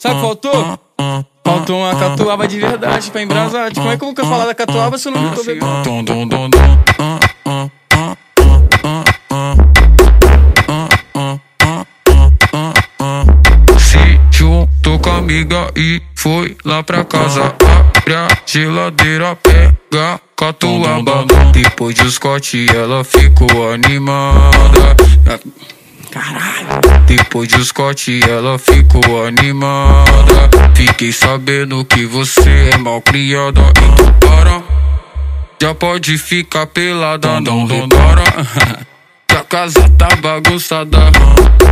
Sabe o que faltou? Faltou uma catuaba de verdade pra embrasar. Como é que eu vou falar da catuaba se eu não tô bebendo? Se juntou com a amiga e foi lá pra casa. Abre a geladeira, pega catuaba. Depois de Scott ela ficou animada. Caralho. Depois de Scott ela ficou animada. Fiquei sabendo que você é mal criada. Então para. Já pode ficar pelada, não repara. Que a casa tá bagunçada.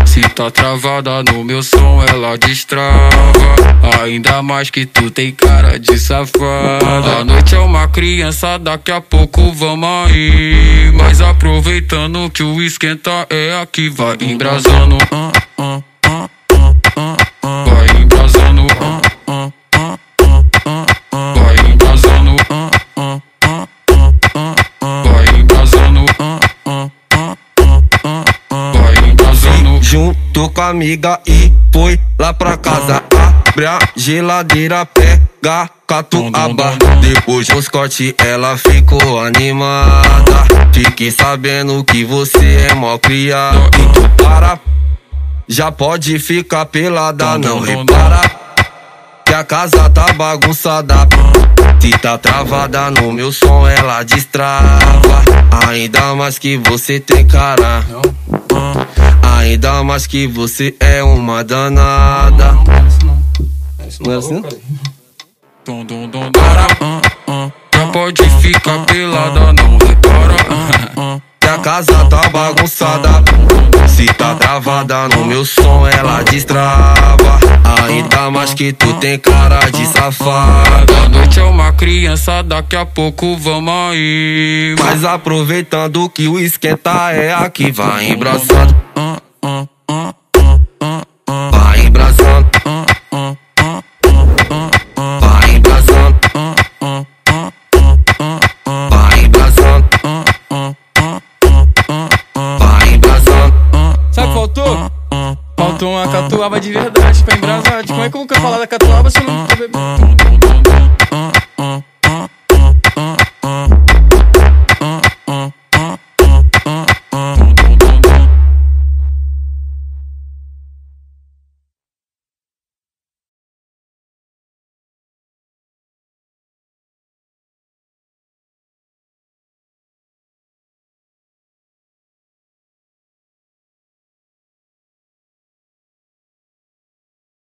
Se tá travada no meu som, ela destrava. Ainda mais que tu tem cara de safada. A noite é uma criança, daqui a pouco vamos aí. Mas aproveitando que o esquenta é aqui, vai embrasando. ah, ah, ah, ah, ah. Vai embrasando. ah, ah, ah, ah, ah. Vai embrasando. ah, ah, ah, ah, ah. Vai embrasando. ah, ah, ah, ah, ah. Junto com a amiga e foi lá pra casa. Abre a geladeira, pega catuaba. Depois do Scott ela ficou animada. Fiquei sabendo que você é mó criado. Então para, já pode ficar pelada, não repara. Que a casa tá bagunçada. Se tá travada no meu som, ela destrava. Ainda mais que você tem cara. Ainda mais que você é uma danada. Não era assim? não? Ah, ah. Já pode ficar pelada, não repara. ah, ah. Que a casa tá bagunçada. Se tá travada no meu som, ela destrava. Ainda mais que tu tem cara de safada. A noite é uma criança, daqui a pouco vamos aí. Mas aproveitando que o esquenta é aqui, vai embraçando. Faltou? Faltou uma catuaba de verdade pra embrasar. Como é que eu vou falar da catuaba se eu não tô bebendo?